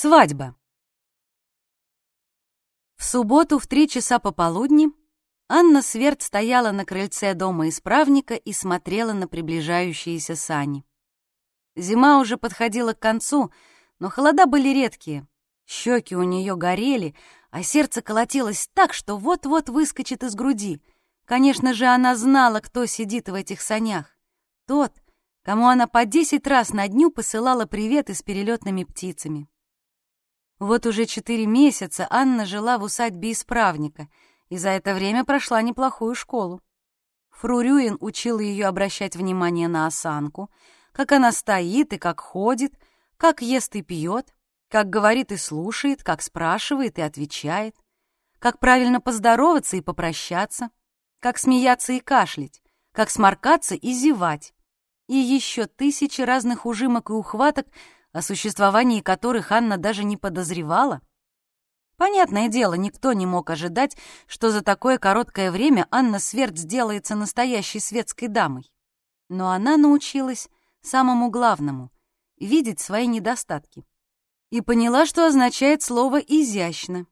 Свадьба. В субботу в три часа пополудни Анна Сверд стояла на крыльце дома исправника и смотрела на приближающиеся сани. Зима уже подходила к концу, но холода были редкие. Щеки у нее горели, а сердце колотилось так, что вот-вот выскочит из груди. Конечно же, она знала, кто сидит в этих санях. Тот, кому она по десять раз на дню посылала приветы с перелетными птицами. Вот уже четыре месяца Анна жила в усадьбе исправника, и за это время прошла неплохую школу. Фрурюин учил ее обращать внимание на осанку, как она стоит и как ходит, как ест и пьет, как говорит и слушает, как спрашивает и отвечает, как правильно поздороваться и попрощаться, как смеяться и кашлять, как сморкаться и зевать, и еще тысячи разных ужимок и ухваток, о существовании которых Анна даже не подозревала. Понятное дело, никто не мог ожидать, что за такое короткое время Анна Сверд сделается настоящей светской дамой. Но она научилась самому главному — видеть свои недостатки. И поняла, что означает слово «изящно».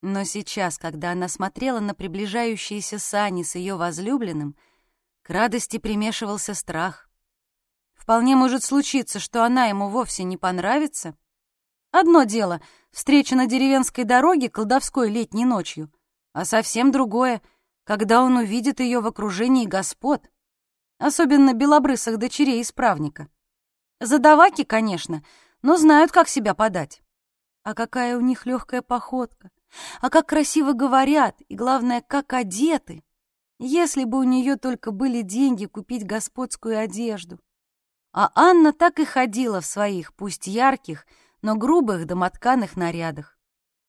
Но сейчас, когда она смотрела на приближающиеся сани с ее возлюбленным, к радости примешивался страх. Вполне может случиться, что она ему вовсе не понравится. Одно дело — встреча на деревенской дороге колдовской летней ночью, а совсем другое — когда он увидит ее в окружении господ, особенно белобрысых дочерей исправника. Задаваки, конечно, но знают, как себя подать. А какая у них легкая походка, а как красиво говорят, и, главное, как одеты. Если бы у нее только были деньги купить господскую одежду. А Анна так и ходила в своих, пусть ярких, но грубых домотканых нарядах.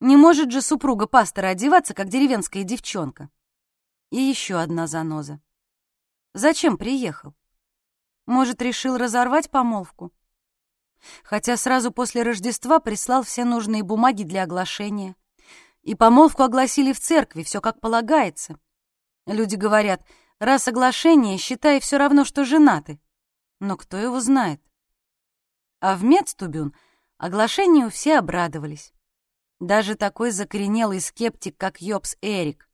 Не может же супруга пастора одеваться, как деревенская девчонка. И еще одна заноза. Зачем приехал? Может, решил разорвать помолвку? Хотя сразу после Рождества прислал все нужные бумаги для оглашения. И помолвку огласили в церкви, все как полагается. Люди говорят, раз оглашение, считай все равно, что женаты но кто его знает? А в Мецтубюн оглашению все обрадовались. Даже такой закоренелый скептик, как Йобс Эрик.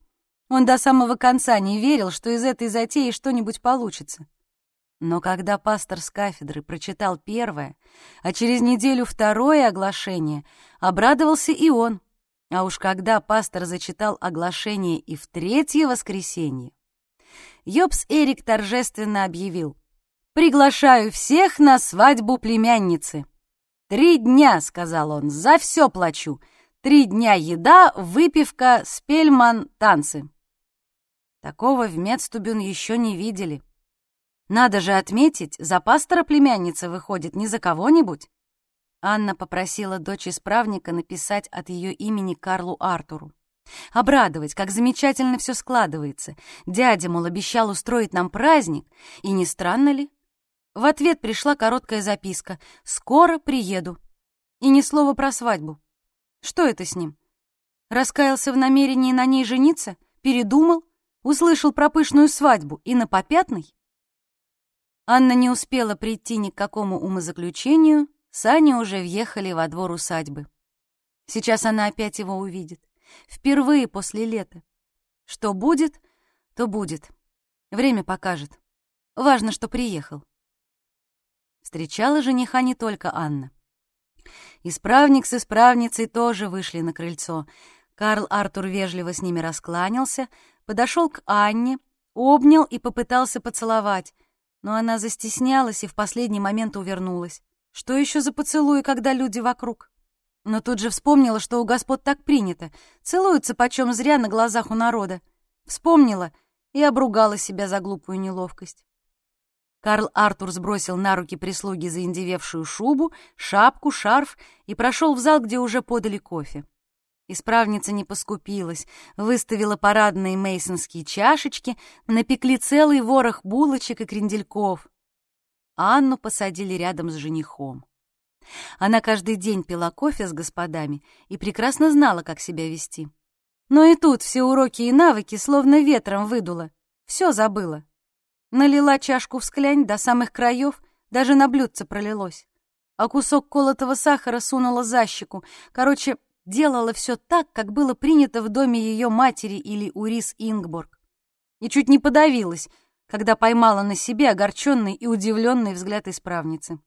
Он до самого конца не верил, что из этой затеи что-нибудь получится. Но когда пастор с кафедры прочитал первое, а через неделю второе оглашение, обрадовался и он. А уж когда пастор зачитал оглашение и в третье воскресенье, Йобс Эрик торжественно объявил — Приглашаю всех на свадьбу племянницы. Три дня, — сказал он, — за все плачу. Три дня еда, выпивка, спельман, танцы. Такого в Медстубюн еще не видели. Надо же отметить, за пастора племянница выходит не за кого-нибудь. Анна попросила дочь исправника написать от ее имени Карлу Артуру. Обрадовать, как замечательно все складывается. Дядя, мол, обещал устроить нам праздник, и не странно ли? В ответ пришла короткая записка «Скоро приеду». И ни слова про свадьбу. Что это с ним? Раскаялся в намерении на ней жениться? Передумал? Услышал про пышную свадьбу и на попятный? Анна не успела прийти ни к какому умозаключению, сани уже въехали во двор усадьбы. Сейчас она опять его увидит. Впервые после лета. Что будет, то будет. Время покажет. Важно, что приехал. Встречала жениха не только Анна. Исправник с исправницей тоже вышли на крыльцо. Карл Артур вежливо с ними раскланялся, подошел к Анне, обнял и попытался поцеловать, но она застеснялась и в последний момент увернулась. Что еще за поцелуи, когда люди вокруг? Но тут же вспомнила, что у господ так принято. Целуются почем зря на глазах у народа. Вспомнила и обругала себя за глупую неловкость. Карл Артур сбросил на руки прислуги заиндевевшую шубу, шапку, шарф и прошел в зал, где уже подали кофе. Исправница не поскупилась, выставила парадные мейсонские чашечки, напекли целый ворох булочек и крендельков. Анну посадили рядом с женихом. Она каждый день пила кофе с господами и прекрасно знала, как себя вести. Но и тут все уроки и навыки словно ветром выдуло. Все забыла. Налила чашку в склянь до самых краев, даже на блюдце пролилось. а кусок колотого сахара сунула за щеку. Короче, делала все так, как было принято в доме ее матери или Урис Ингборг. И чуть не подавилась, когда поймала на себе огорченный и удивленный взгляд исправницы.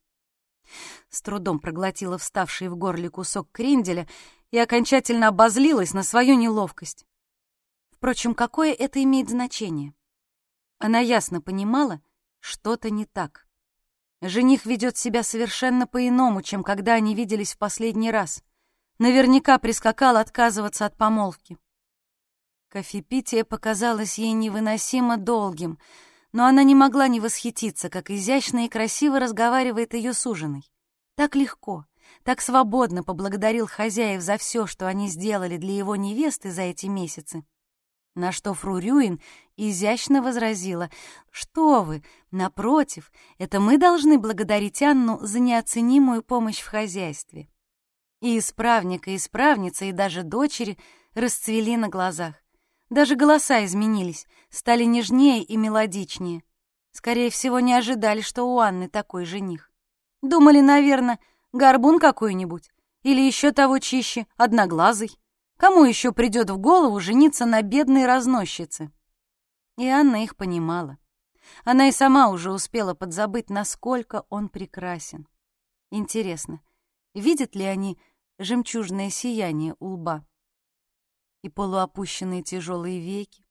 С трудом проглотила вставший в горле кусок кренделя и окончательно обозлилась на свою неловкость. Впрочем, какое это имеет значение? Она ясно понимала, что-то не так. Жених ведет себя совершенно по-иному, чем когда они виделись в последний раз. Наверняка прискакал отказываться от помолвки. Кофепитие показалось ей невыносимо долгим, но она не могла не восхититься, как изящно и красиво разговаривает ее суженый. Так легко, так свободно поблагодарил хозяев за все, что они сделали для его невесты за эти месяцы. На что Фру Рюин изящно возразила, «Что вы, напротив, это мы должны благодарить Анну за неоценимую помощь в хозяйстве». И исправник, и исправница, и даже дочери расцвели на глазах. Даже голоса изменились, стали нежнее и мелодичнее. Скорее всего, не ожидали, что у Анны такой жених. Думали, наверное, горбун какой-нибудь, или еще того чище, одноглазый. Кому еще придет в голову жениться на бедной разносчице? И Анна их понимала. Она и сама уже успела подзабыть, насколько он прекрасен. Интересно, видят ли они жемчужное сияние у лба? И полуопущенные тяжелые веки?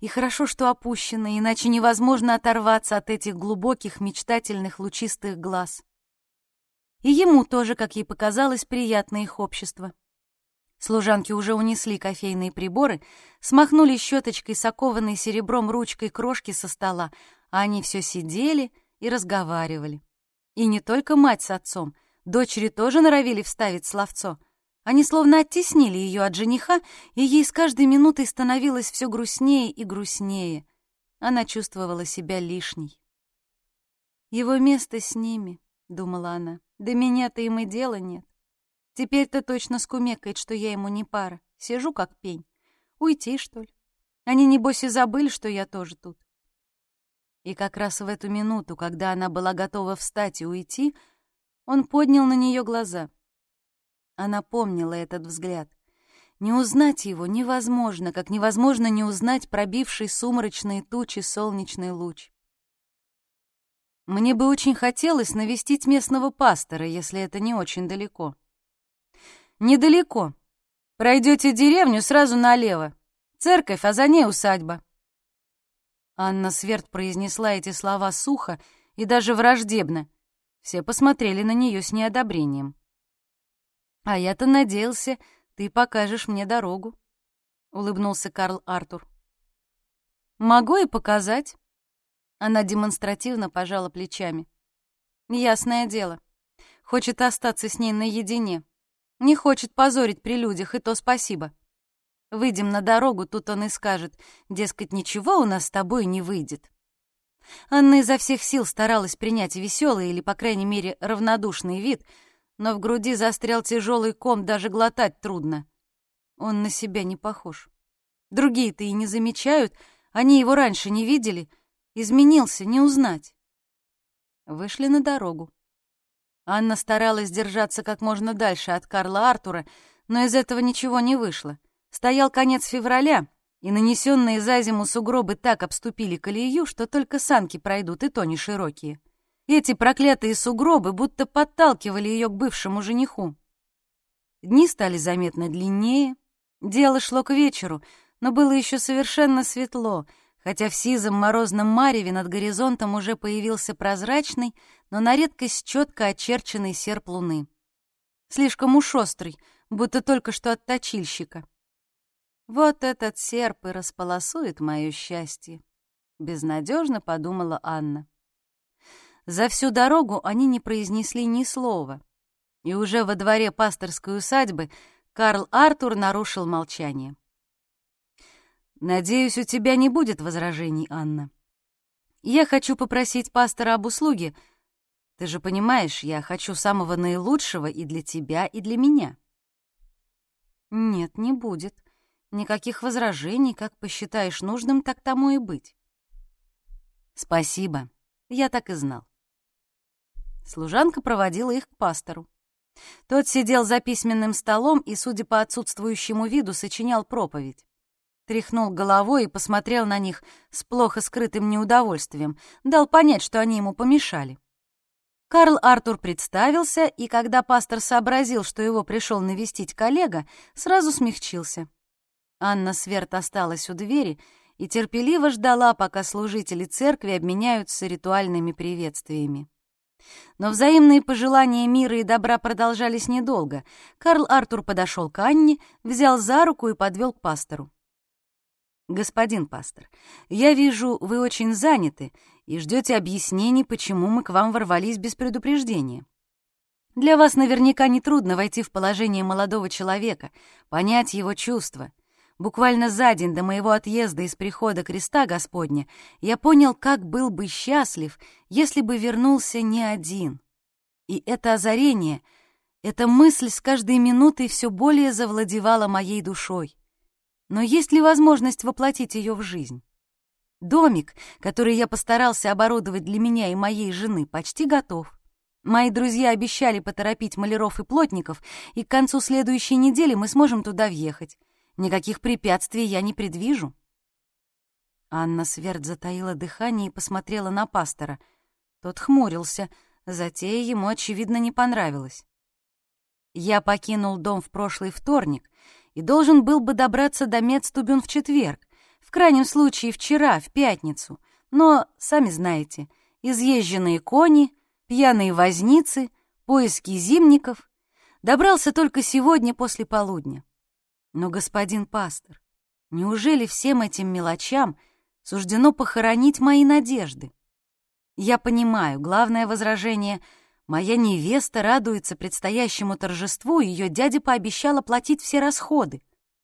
И хорошо, что опущенные, иначе невозможно оторваться от этих глубоких, мечтательных, лучистых глаз. И ему тоже, как ей показалось, приятно их общество. Служанки уже унесли кофейные приборы, смахнули щеточкой с серебром ручкой крошки со стола, а они все сидели и разговаривали. И не только мать с отцом, дочери тоже норовили вставить словцо. Они словно оттеснили ее от жениха, и ей с каждой минутой становилось все грустнее и грустнее. Она чувствовала себя лишней. «Его место с ними», — думала она. «До меня-то им и дела нет». Теперь-то точно скумекает, что я ему не пара. Сижу как пень. Уйти, что ли? Они, небось, и забыли, что я тоже тут. И как раз в эту минуту, когда она была готова встать и уйти, он поднял на нее глаза. Она помнила этот взгляд. Не узнать его невозможно, как невозможно не узнать пробивший сумрачные тучи солнечный луч. Мне бы очень хотелось навестить местного пастора, если это не очень далеко. «Недалеко. Пройдете деревню сразу налево. Церковь, а за ней усадьба». Анна Сверд произнесла эти слова сухо и даже враждебно. Все посмотрели на нее с неодобрением. «А я-то надеялся, ты покажешь мне дорогу», — улыбнулся Карл Артур. «Могу и показать». Она демонстративно пожала плечами. «Ясное дело. Хочет остаться с ней наедине. Не хочет позорить при людях, и то спасибо. Выйдем на дорогу, тут он и скажет, дескать, ничего у нас с тобой не выйдет. Анна изо всех сил старалась принять веселый или, по крайней мере, равнодушный вид, но в груди застрял тяжелый ком, даже глотать трудно. Он на себя не похож. Другие-то и не замечают, они его раньше не видели, изменился, не узнать. Вышли на дорогу. Анна старалась держаться как можно дальше от Карла Артура, но из этого ничего не вышло. Стоял конец февраля, и нанесенные за зиму сугробы так обступили колею, что только санки пройдут, и то не широкие. Эти проклятые сугробы будто подталкивали ее к бывшему жениху. Дни стали заметно длиннее, дело шло к вечеру, но было еще совершенно светло — хотя в сизом морозном мареве над горизонтом уже появился прозрачный, но на редкость четко очерченный серп луны. Слишком уж острый, будто только что от точильщика. «Вот этот серп и располосует мое счастье», — безнадежно подумала Анна. За всю дорогу они не произнесли ни слова, и уже во дворе пасторской усадьбы Карл Артур нарушил молчание. «Надеюсь, у тебя не будет возражений, Анна. Я хочу попросить пастора об услуге. Ты же понимаешь, я хочу самого наилучшего и для тебя, и для меня». «Нет, не будет. Никаких возражений, как посчитаешь нужным, так тому и быть». «Спасибо. Я так и знал». Служанка проводила их к пастору. Тот сидел за письменным столом и, судя по отсутствующему виду, сочинял проповедь. Тряхнул головой и посмотрел на них с плохо скрытым неудовольствием, дал понять, что они ему помешали. Карл Артур представился, и когда пастор сообразил, что его пришел навестить коллега, сразу смягчился. Анна Сверд осталась у двери и терпеливо ждала, пока служители церкви обменяются ритуальными приветствиями. Но взаимные пожелания мира и добра продолжались недолго. Карл Артур подошел к Анне, взял за руку и подвел к пастору. «Господин пастор, я вижу, вы очень заняты и ждете объяснений, почему мы к вам ворвались без предупреждения. Для вас наверняка нетрудно войти в положение молодого человека, понять его чувства. Буквально за день до моего отъезда из прихода креста Господня я понял, как был бы счастлив, если бы вернулся не один. И это озарение, эта мысль с каждой минутой все более завладевала моей душой. Но есть ли возможность воплотить ее в жизнь? Домик, который я постарался оборудовать для меня и моей жены, почти готов. Мои друзья обещали поторопить маляров и плотников, и к концу следующей недели мы сможем туда въехать. Никаких препятствий я не предвижу». Анна Сверд затаила дыхание и посмотрела на пастора. Тот хмурился, затея ему, очевидно, не понравилась. «Я покинул дом в прошлый вторник и должен был бы добраться до Медстубюн в четверг, в крайнем случае вчера, в пятницу. Но, сами знаете, изъезженные кони, пьяные возницы, поиски зимников. Добрался только сегодня после полудня. Но, господин пастор, неужели всем этим мелочам суждено похоронить мои надежды? Я понимаю, главное возражение — моя невеста радуется предстоящему торжеству, ее дядя пообещал оплатить все расходы.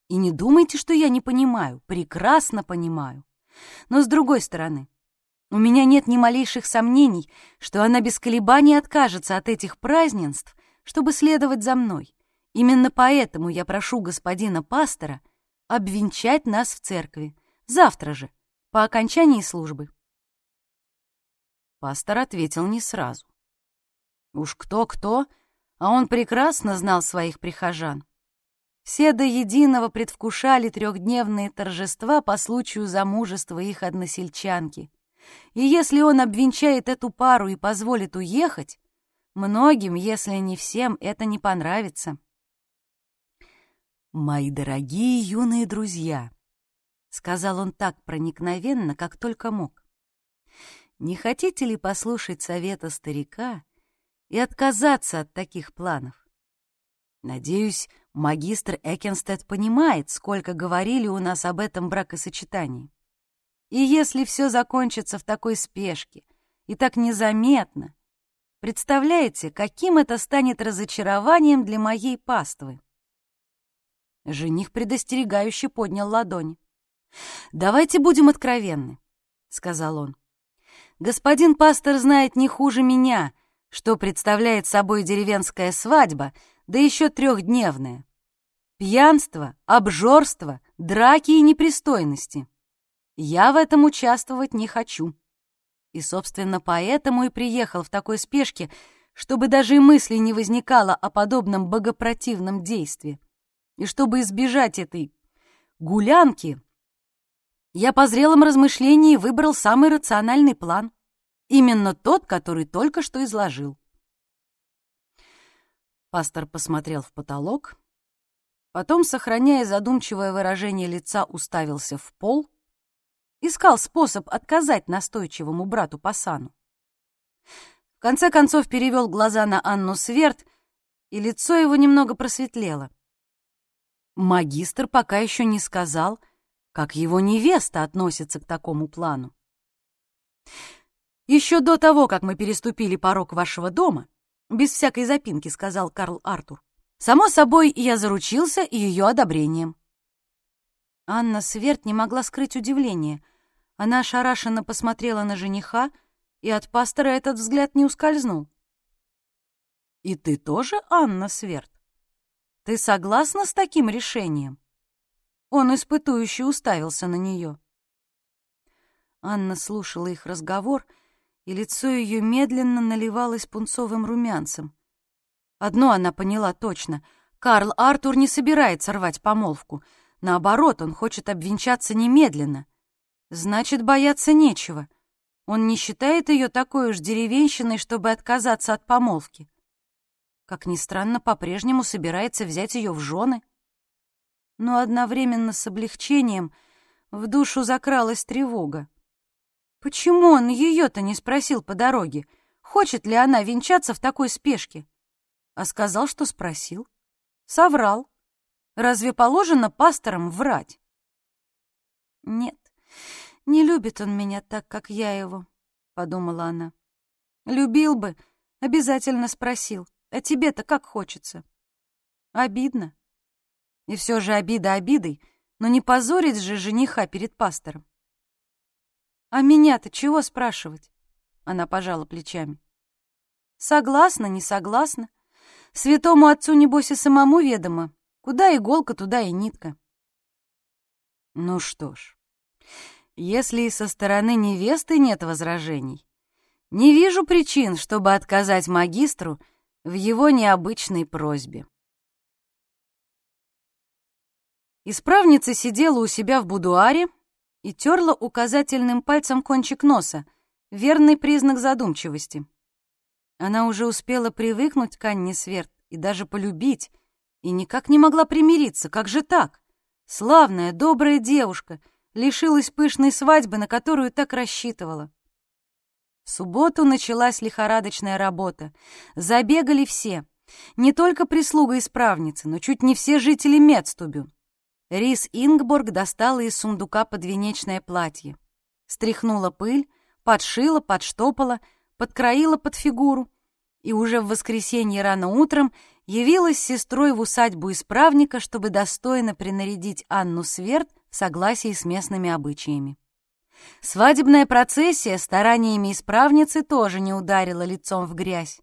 И не думайте, что я не понимаю, прекрасно понимаю. Но с другой стороны, у меня нет ни малейших сомнений, что она без колебаний откажется от этих празднеств, чтобы следовать за мной. Именно поэтому я прошу господина пастора обвенчать нас в церкви. Завтра же, по окончании службы. Пастор ответил не сразу. Уж кто-кто, а он прекрасно знал своих прихожан. Все до единого предвкушали трехдневные торжества по случаю замужества их односельчанки. И если он обвенчает эту пару и позволит уехать, многим, если не всем, это не понравится. «Мои дорогие юные друзья», — сказал он так проникновенно, как только мог, «не хотите ли послушать совета старика и отказаться от таких планов? Надеюсь, магистр Экенстед понимает, сколько говорили у нас об этом бракосочетании. И если все закончится в такой спешке и так незаметно, представляете, каким это станет разочарованием для моей паствы?» Жених предостерегающе поднял ладонь. «Давайте будем откровенны», — сказал он. «Господин пастор знает не хуже меня, что представляет собой деревенская свадьба, да еще трехдневная. Пьянство, обжорство, драки и непристойности. Я в этом участвовать не хочу. И, собственно, поэтому и приехал в такой спешке, чтобы даже и мысли не возникало о подобном богопротивном действии. И чтобы избежать этой гулянки, я по зрелом размышлении выбрал самый рациональный план. Именно тот, который только что изложил. Пастор посмотрел в потолок, потом, сохраняя задумчивое выражение лица, уставился в пол, искал способ отказать настойчивому брату Пасану. В конце концов перевел глаза на Анну Сверд, и лицо его немного просветлело. Магистр пока еще не сказал, как его невеста относится к такому плану. «Еще до того, как мы переступили порог вашего дома, без всякой запинки», — сказал Карл Артур, «само собой, я заручился ее одобрением». Анна Сверд не могла скрыть удивление. Она ошарашенно посмотрела на жениха, и от пастора этот взгляд не ускользнул. «И ты тоже, Анна Сверд?» Ты согласна с таким решением?» Он испытующе уставился на нее. Анна слушала их разговор и лицо ее медленно наливалось пунцовым румянцем. Одно она поняла точно — Карл Артур не собирается рвать помолвку. Наоборот, он хочет обвенчаться немедленно. Значит, бояться нечего. Он не считает ее такой уж деревенщиной, чтобы отказаться от помолвки. Как ни странно, по-прежнему собирается взять ее в жены. Но одновременно с облегчением в душу закралась тревога. Почему он ее-то не спросил по дороге, хочет ли она венчаться в такой спешке? А сказал, что спросил. Соврал. Разве положено пасторам врать? Нет, не любит он меня так, как я его, подумала она. Любил бы, обязательно спросил. А тебе-то как хочется? Обидно. И все же обида обидой, но не позорить же жениха перед пастором. А меня-то чего спрашивать? Она пожала плечами. Согласна, не согласна. Святому отцу, небось, и самому ведомо. Куда иголка, туда и нитка. Ну что ж, если и со стороны невесты нет возражений, не вижу причин, чтобы отказать магистру в его необычной просьбе. Исправница сидела у себя в будуаре и терла указательным пальцем кончик носа, верный признак задумчивости. Она уже успела привыкнуть к Анне Сверд и даже полюбить, и никак не могла примириться. Как же так? Славная, добрая девушка лишилась пышной свадьбы, на которую так рассчитывала. В субботу началась лихорадочная работа. Забегали все. Не только прислуга исправницы, но чуть не все жители Медстубю. Рис Ингборг достала из сундука подвенечное платье. Стряхнула пыль, подшила, подштопала — подкроила под фигуру и уже в воскресенье рано утром явилась с сестрой в усадьбу исправника, чтобы достойно принарядить Анну Сверд в согласии с местными обычаями. Свадебная процессия стараниями исправницы тоже не ударила лицом в грязь.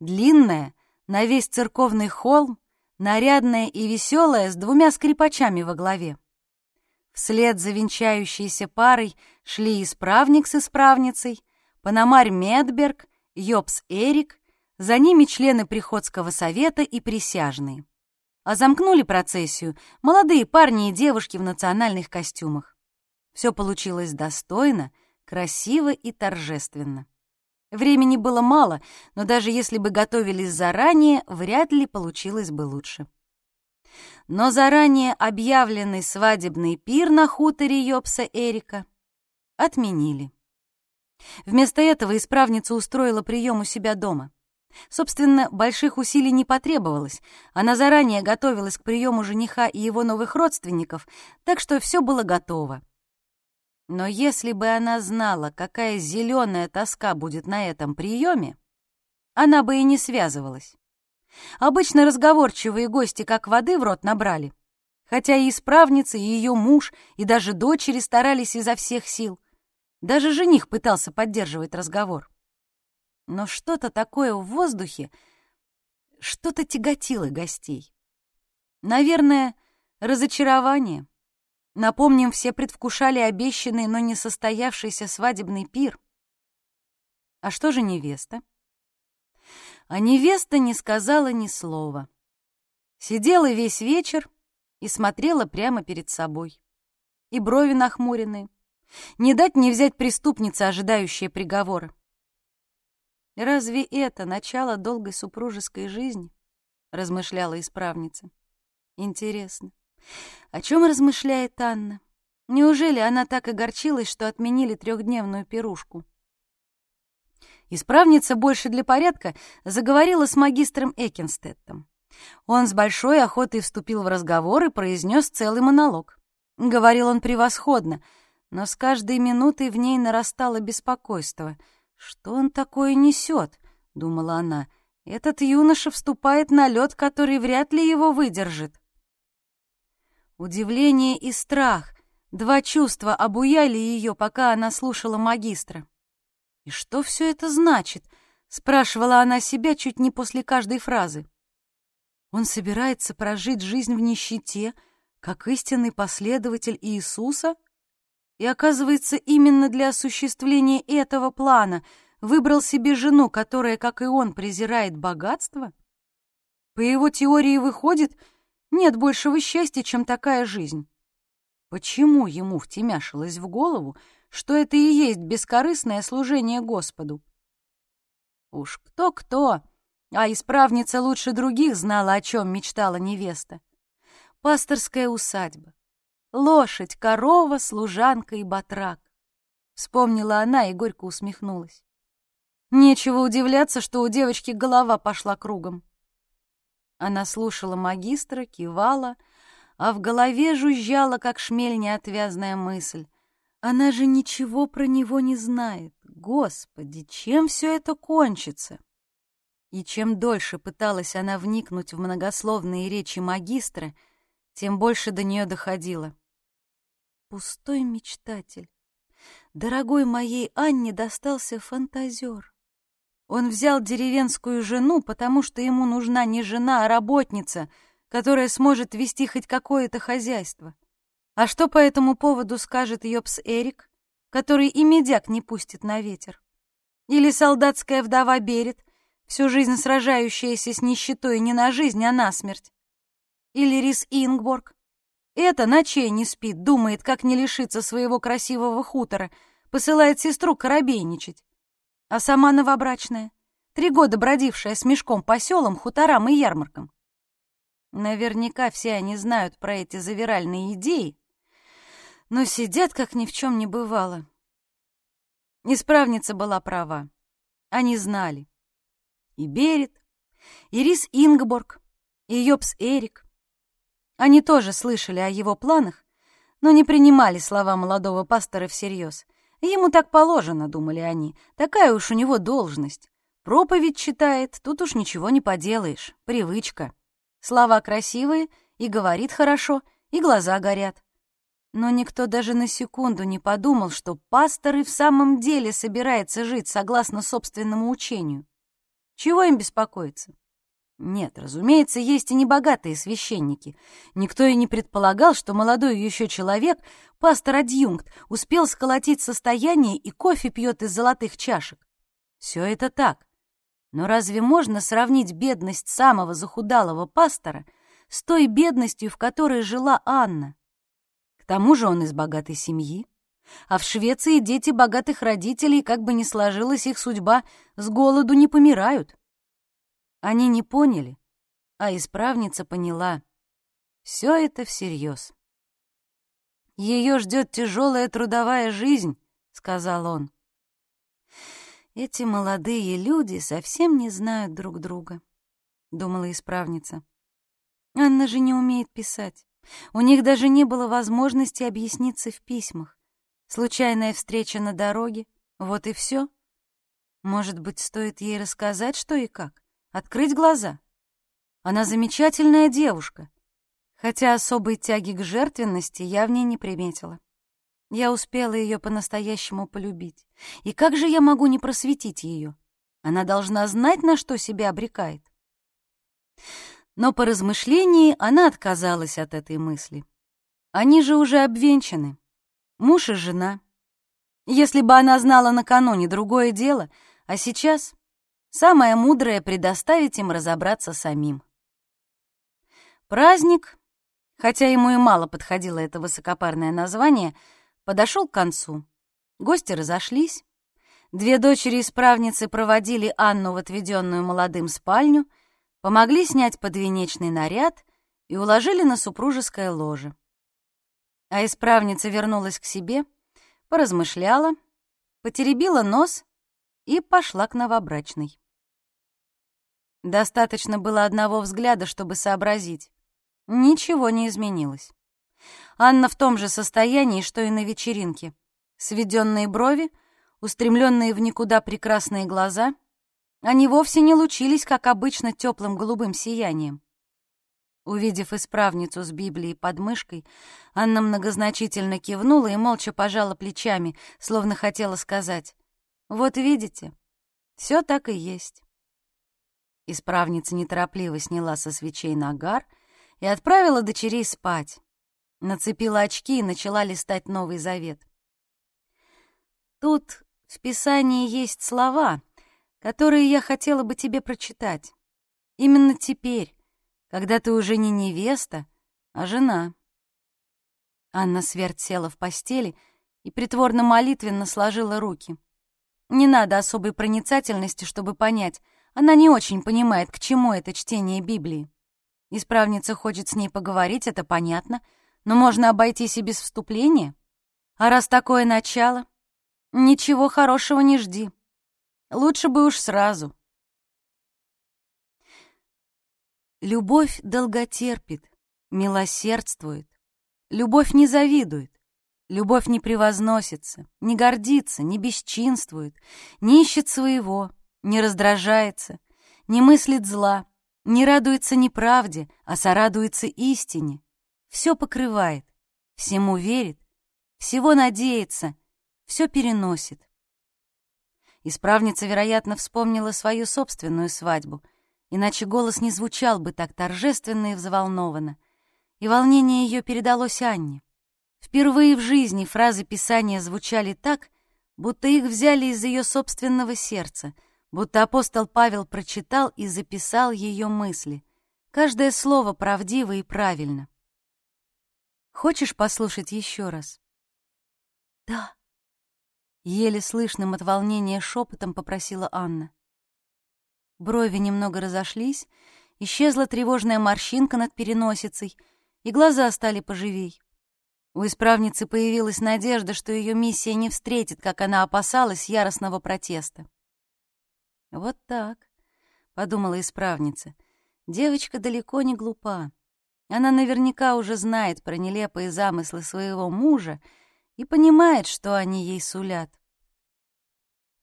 Длинная, на весь церковный холм, нарядная и веселая, с двумя скрипачами во главе. Вслед за венчающейся парой шли исправник с исправницей, Панамарь Медберг, Йобс Эрик, за ними члены Приходского совета и присяжные. А замкнули процессию молодые парни и девушки в национальных костюмах. Все получилось достойно, красиво и торжественно. Времени было мало, но даже если бы готовились заранее, вряд ли получилось бы лучше. Но заранее объявленный свадебный пир на хуторе Йобса Эрика отменили. Вместо этого исправница устроила прием у себя дома. Собственно, больших усилий не потребовалось. Она заранее готовилась к приему жениха и его новых родственников, так что все было готово. Но если бы она знала, какая зеленая тоска будет на этом приеме, она бы и не связывалась. Обычно разговорчивые гости как воды в рот набрали. Хотя и исправница, и ее муж, и даже дочери старались изо всех сил. Даже жених пытался поддерживать разговор. Но что-то такое в воздухе, что-то тяготило гостей. Наверное, разочарование. Напомним, все предвкушали обещанный, но не состоявшийся свадебный пир. А что же невеста? А невеста не сказала ни слова. Сидела весь вечер и смотрела прямо перед собой. И брови нахмуренные, не дать не взять преступницы, ожидающие приговора. «Разве это начало долгой супружеской жизни?» — размышляла исправница. «Интересно, о чем размышляет Анна? Неужели она так огорчилась, что отменили трехдневную пирушку?» Исправница больше для порядка заговорила с магистром Экенстеттом. Он с большой охотой вступил в разговор и произнес целый монолог. Говорил он превосходно — но с каждой минутой в ней нарастало беспокойство. «Что он такое несет?» — думала она. «Этот юноша вступает на лед, который вряд ли его выдержит». Удивление и страх — два чувства обуяли ее, пока она слушала магистра. «И что все это значит?» — спрашивала она себя чуть не после каждой фразы. «Он собирается прожить жизнь в нищете, как истинный последователь Иисуса?» И оказывается, именно для осуществления этого плана выбрал себе жену, которая, как и он, презирает богатство? По его теории выходит, нет большего счастья, чем такая жизнь. Почему ему втемяшилось в голову, что это и есть бескорыстное служение Господу? Уж кто-кто, а исправница лучше других знала, о чем мечтала невеста. Пасторская усадьба, лошадь, корова, служанка и батрак. Вспомнила она и горько усмехнулась. Нечего удивляться, что у девочки голова пошла кругом. Она слушала магистра, кивала, а в голове жужжала, как шмель, неотвязная мысль. Она же ничего про него не знает. Господи, чем все это кончится? И чем дольше пыталась она вникнуть в многословные речи магистра, тем больше до нее доходило. Пустой мечтатель. Дорогой моей Анне достался фантазер. Он взял деревенскую жену, потому что ему нужна не жена, а работница, которая сможет вести хоть какое-то хозяйство. А что по этому поводу скажет Йопс Эрик, который и медяк не пустит на ветер? Или солдатская вдова Берет, всю жизнь сражающаяся с нищетой не на жизнь, а на смерть? Или Рис Ингборг? Это ночей не спит, думает, как не лишиться своего красивого хутора, посылает сестру коробейничать. А сама новобрачная, три года бродившая с мешком по селам, хуторам и ярмаркам. Наверняка все они знают про эти завиральные идеи, но сидят, как ни в чем не бывало. Исправница была права. Они знали. И Берет, и Рис Ингборг, и Йопс Эрик. Они тоже слышали о его планах, но не принимали слова молодого пастора всерьез. Ему так положено, думали они, такая уж у него должность. Проповедь читает, тут уж ничего не поделаешь, привычка. Слова красивые, и говорит хорошо, и глаза горят. Но никто даже на секунду не подумал, что пастор и в самом деле собирается жить согласно собственному учению. Чего им беспокоиться? Нет, разумеется, есть и небогатые священники. Никто и не предполагал, что молодой еще человек, пастор-адъюнкт, успел сколотить состояние и кофе пьет из золотых чашек. Все это так. Но разве можно сравнить бедность самого захудалого пастора с той бедностью, в которой жила Анна? К тому же он из богатой семьи. А в Швеции дети богатых родителей, как бы ни сложилась их судьба, с голоду не помирают. Они не поняли, а исправница поняла. Все это всерьез. «Ее ждет тяжелая трудовая жизнь», — сказал он. «Эти молодые люди совсем не знают друг друга», — думала исправница. «Анна же не умеет писать. У них даже не было возможности объясниться в письмах. Случайная встреча на дороге — вот и все. Может быть, стоит ей рассказать, что и как? Открыть глаза. Она замечательная девушка, хотя особой тяги к жертвенности я в ней не приметила. Я успела ее по-настоящему полюбить. И как же я могу не просветить ее? Она должна знать, на что себя обрекает. Но по размышлении она отказалась от этой мысли. Они же уже обвенчаны. Муж и жена. Если бы она знала накануне другое дело, а сейчас Самое мудрое — предоставить им разобраться самим. Праздник, хотя ему и мало подходило это высокопарное название, подошел к концу. Гости разошлись. Две дочери-исправницы проводили Анну в отведенную молодым спальню, помогли снять подвенечный наряд и уложили на супружеское ложе. А исправница вернулась к себе, поразмышляла, потеребила нос и пошла к новобрачной. Достаточно было одного взгляда, чтобы сообразить. Ничего не изменилось. Анна в том же состоянии, что и на вечеринке. Сведенные брови, устремленные в никуда прекрасные глаза, они вовсе не лучились, как обычно, теплым голубым сиянием. Увидев исправницу с Библией под мышкой, Анна многозначительно кивнула и молча пожала плечами, словно хотела сказать, «Вот видите, все так и есть». Исправница неторопливо сняла со свечей нагар и отправила дочерей спать. Нацепила очки и начала листать Новый Завет. Тут В Писании есть слова, которые я хотела бы тебе прочитать. Именно теперь, когда ты уже не невеста, а жена. Анна Сверд села в постели и притворно молитвенно сложила руки. Не надо особой проницательности, чтобы понять, она не очень понимает, к чему это чтение Библии. Исправница хочет с ней поговорить, это понятно, но можно обойтись и без вступления. А раз такое начало, ничего хорошего не жди. Лучше бы уж сразу. Любовь долготерпит, милосердствует. Любовь не завидует. Любовь не превозносится, не гордится, не бесчинствует, не ищет своего, не раздражается, не мыслит зла, не радуется неправде, а сорадуется истине. Все покрывает, всему верит, всего надеется, все переносит. Исправница, вероятно, вспомнила свою собственную свадьбу, иначе голос не звучал бы так торжественно и взволнованно, и волнение ее передалось Анне. Впервые в жизни фразы Писания звучали так, будто их взяли из ее собственного сердца, будто апостол Павел прочитал и записал ее мысли. Каждое слово правдиво и правильно. «Хочешь послушать еще раз?» «Да», — еле слышным от волнения шепотом попросила Анна. Брови немного разошлись, исчезла тревожная морщинка над переносицей, и глаза стали поживей. У исправницы появилась надежда, что ее миссия не встретит, как она опасалась, яростного протеста. «Вот так», — подумала исправница, — «девочка далеко не глупа. Она наверняка уже знает про нелепые замыслы своего мужа и понимает, что они ей сулят.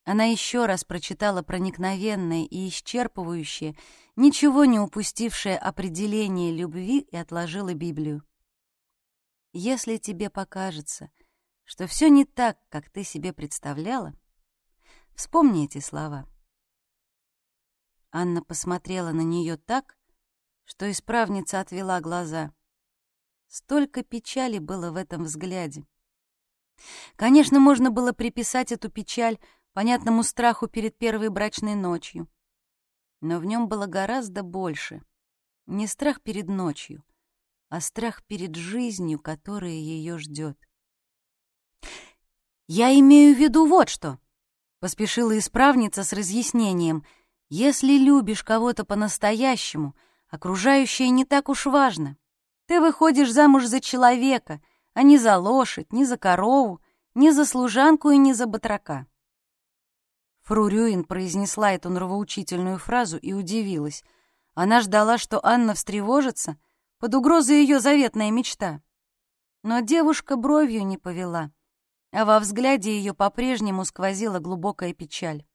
Она еще раз прочитала проникновенное и исчерпывающее, ничего не упустившее определение любви и отложила Библию. Если тебе покажется, что все не так, как ты себе представляла, вспомни эти слова. Анна посмотрела на нее так, что исправница отвела глаза. Столько печали было в этом взгляде. Конечно, можно было приписать эту печаль понятному страху перед первой брачной ночью. Но в нем было гораздо больше. Не страх перед ночью, а страх перед жизнью, которая ее ждет. «Я имею в виду вот что», — поспешила исправница с разъяснением. «Если любишь кого-то по-настоящему, окружающее не так уж важно. Ты выходишь замуж за человека, а не за лошадь, не за корову, не за служанку и не за батрака». Фру Рюин произнесла эту нравоучительную фразу и удивилась. Она ждала, что Анна встревожится — под угрозой ее заветная мечта. Но девушка бровью не повела, а во взгляде ее по-прежнему сквозила глубокая печаль.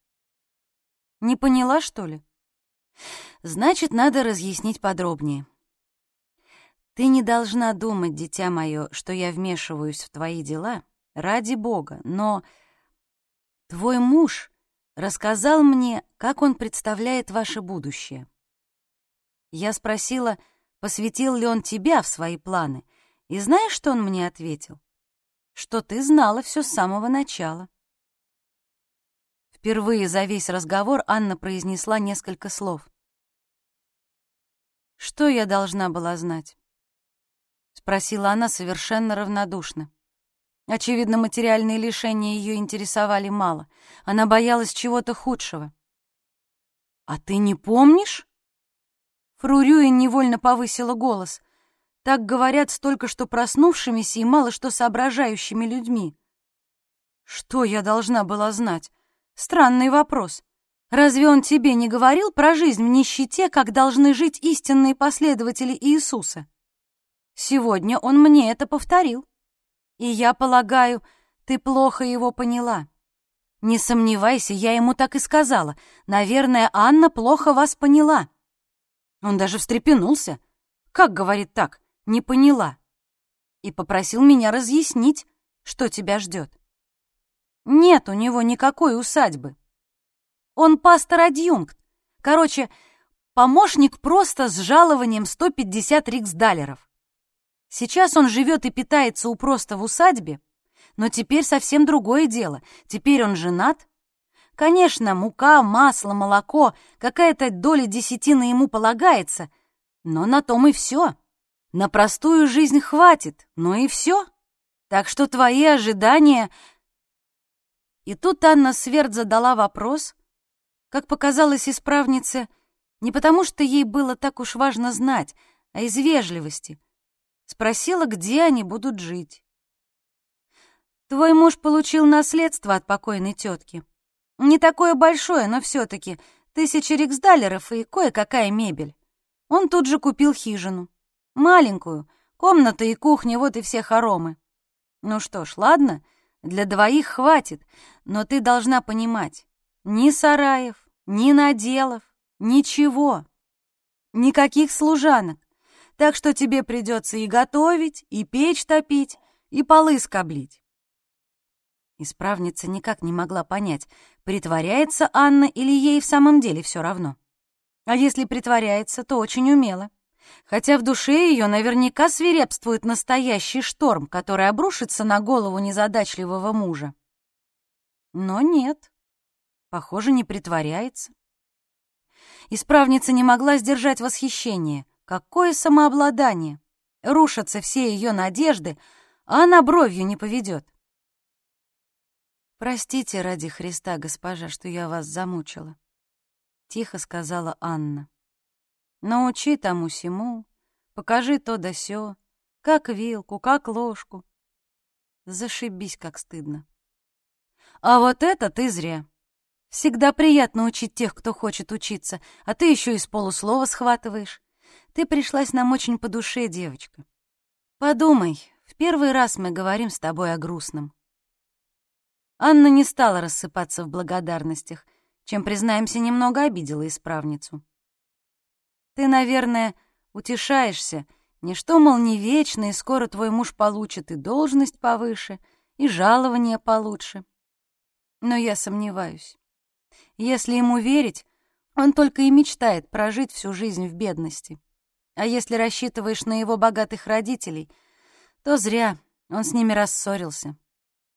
Не поняла, что ли? Значит, надо разъяснить подробнее. Ты не должна думать, дитя мое, что я вмешиваюсь в твои дела, ради Бога, но твой муж рассказал мне, как он представляет ваше будущее. Я спросила, посвятил ли он тебя в свои планы. И знаешь, что он мне ответил? Что ты знала все с самого начала. Впервые за весь разговор Анна произнесла несколько слов. «Что я должна была знать?» — спросила она совершенно равнодушно. Очевидно, материальные лишения ее интересовали мало. Она боялась чего-то худшего. «А ты не помнишь?» Фру Рюин невольно повысила голос. Так говорят с только что проснувшимися и мало что соображающими людьми. Что я должна была знать? Странный вопрос. Разве он тебе не говорил про жизнь в нищете, как должны жить истинные последователи Иисуса? Сегодня он мне это повторил. И я полагаю, ты плохо его поняла. Не сомневайся, я ему так и сказала. Наверное, Анна плохо вас поняла. Он даже встрепенулся. Как, говорит так, не поняла. И попросил меня разъяснить, что тебя ждет. Нет у него никакой усадьбы. Он пастор-адъюнкт. Короче, помощник просто с жалованием 150 риксдалеров. Сейчас он живет и питается у просто в усадьбе, Но теперь совсем другое дело. Теперь он женат. Конечно, мука, масло, молоко, какая-то доля десятины ему полагается, но на том и все. На простую жизнь хватит, ну и все. Так что твои ожидания... И тут Анна Сверд задала вопрос, как показалось исправнице, не потому что ей было так уж важно знать, а из вежливости. Спросила, где они будут жить. «Твой муж получил наследство от покойной тетки. Не такое большое, но все-таки тысячи риксдалеров и кое-какая мебель. Он тут же купил хижину. Маленькую, комната и кухня, вот и все хоромы. Ну что ж, ладно, для двоих хватит, но ты должна понимать, ни сараев, ни наделов, ничего. Никаких служанок. Так что тебе придется и готовить, и печь топить, и полы скоблить. Исправница никак не могла понять, притворяется Анна или ей в самом деле все равно. А если притворяется, то очень умело. Хотя в душе ее наверняка свирепствует настоящий шторм, который обрушится на голову незадачливого мужа. Но нет, похоже, не притворяется. Исправница не могла сдержать восхищение. Какое самообладание! Рушатся все ее надежды, а она бровью не поведет. «Простите ради Христа, госпожа, что я вас замучила», — тихо сказала Анна. «Научи тому-сему, покажи то да сё, как вилку, как ложку. Зашибись, как стыдно. А вот это ты зря. Всегда приятно учить тех, кто хочет учиться, а ты еще из полуслова схватываешь. Ты пришлась нам очень по душе, девочка. Подумай, в первый раз мы говорим с тобой о грустном. Анна не стала рассыпаться в благодарностях, чем, признаемся, немного обидела исправницу. Ты, наверное, утешаешься, не что, мол, не вечно, и скоро твой муж получит и должность повыше, и жалование получше. Но я сомневаюсь. Если ему верить, он только и мечтает прожить всю жизнь в бедности. А если рассчитываешь на его богатых родителей, то зря, он с ними рассорился.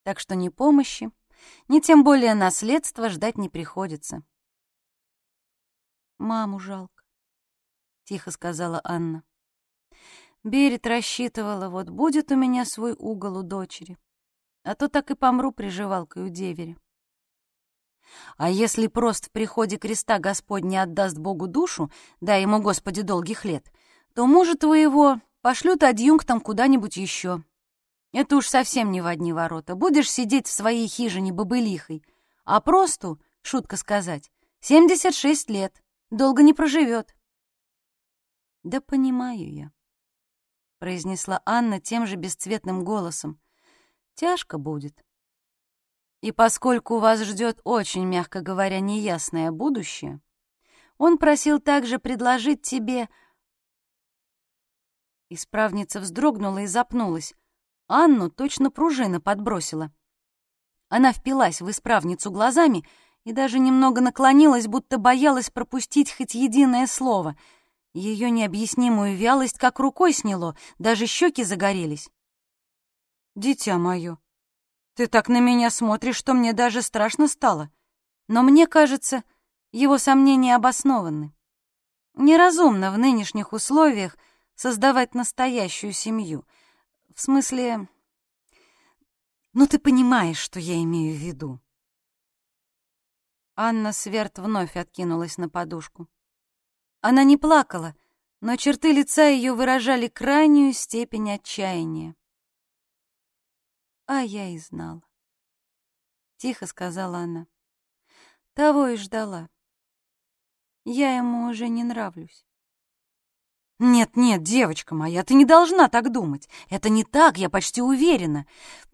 Так что ни помощи, ни тем более наследства ждать не приходится. «Маму жалко», — тихо сказала Анна. Берет рассчитывала, вот будет у меня свой угол у дочери, а то так и помру приживалкой у деверя. А если просто в приходе креста Господь не отдаст Богу душу, дай ему, Господи, долгих лет, то мужа твоего пошлют адъюнктом куда-нибудь еще. Это уж совсем не в одни ворота. Будешь сидеть в своей хижине бобылихой, а просто, шутка сказать, 76 лет, долго не проживет. Да понимаю я, произнесла Анна тем же бесцветным голосом. Тяжко будет. И поскольку вас ждет очень, мягко говоря, неясное будущее, он просил также предложить тебе... Исправница вздрогнула и запнулась. Анну точно пружина подбросила. Она впилась в исправницу глазами и даже немного наклонилась, будто боялась пропустить хоть единое слово. Ее необъяснимую вялость как рукой сняло, даже щеки загорелись. «Дитя мое, ты так на меня смотришь, что мне даже страшно стало. Но мне кажется, его сомнения обоснованы. Неразумно в нынешних условиях создавать настоящую семью. В смысле... Ну, ты понимаешь, что я имею в виду. Анна Сверд вновь откинулась на подушку. Она не плакала, но черты лица ее выражали крайнюю степень отчаяния. А я и знала. Тихо сказала она. Того и ждала. Я ему уже не нравлюсь. «Нет, нет, девочка моя, ты не должна так думать. Это не так, я почти уверена.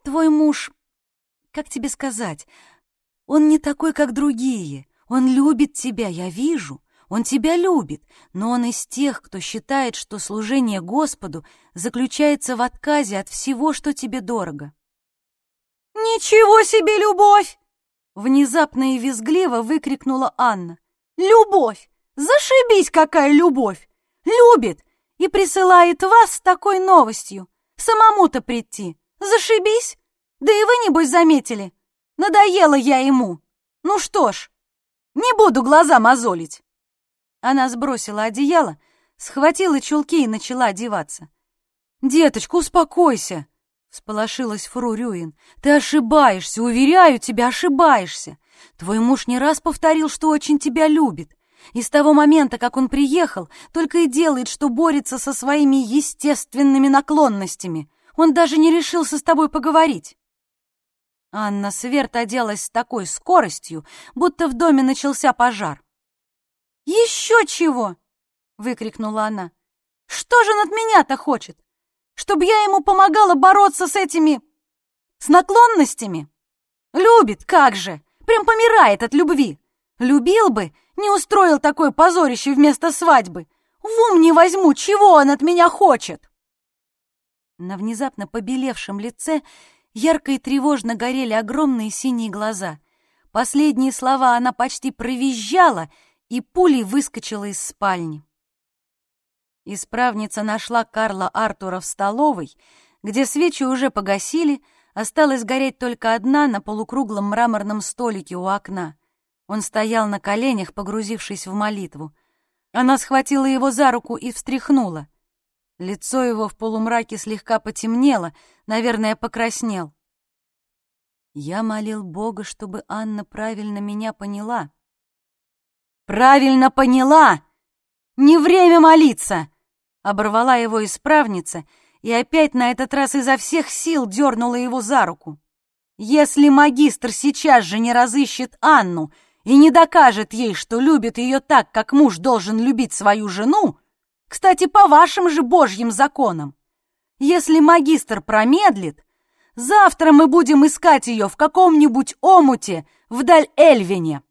Твой муж, как тебе сказать, он не такой, как другие. Он любит тебя, я вижу. Он тебя любит, но он из тех, кто считает, что служение Господу заключается в отказе от всего, что тебе дорого. «Ничего себе любовь!» Внезапно и визгливо выкрикнула Анна. «Любовь! Зашибись, какая любовь! Любит и присылает вас с такой новостью. Самому-то прийти. Зашибись! Да и вы, небось, заметили. Надоела я ему. Ну что ж, не буду глаза мозолить. Она сбросила одеяло, схватила чулки и начала одеваться. «Деточка, успокойся!» — всполошилась Фру Рюин. «Ты ошибаешься, уверяю тебя, ошибаешься. Твой муж не раз повторил, что очень тебя любит. И с того момента, как он приехал, только и делает, что борется со своими естественными наклонностями. Он даже не решился с тобой поговорить. Анна Сверд оделась с такой скоростью, будто в доме начался пожар. «Еще чего!» — выкрикнула она. «Что же он от меня-то хочет? Чтобы я ему помогала бороться с этими... с наклонностями? Любит, как же! Прям помирает от любви! Любил бы, не устроил такое позорище вместо свадьбы! В ум не возьму, чего он от меня хочет!» На внезапно побелевшем лице ярко и тревожно горели огромные синие глаза. Последние слова она почти провизжала и пулей выскочила из спальни. Исправница нашла Карла Артура в столовой, где свечи уже погасили, осталась гореть только одна на полукруглом мраморном столике у окна. Он стоял на коленях, погрузившись в молитву. Она схватила его за руку и встряхнула. Лицо его в полумраке слегка потемнело, наверное, покраснел. Я молил Бога, чтобы Анна правильно меня поняла. «Правильно поняла! Не время молиться!» Оборвала его исправница и опять на этот раз изо всех сил дернула его за руку. «Если магистр сейчас же не разыщет Анну и не докажет ей, что любит ее так, как муж должен любить свою жену, кстати, по вашим же божьим законам. Если магистр промедлит, завтра мы будем искать ее в каком-нибудь омуте вдаль Эльвине.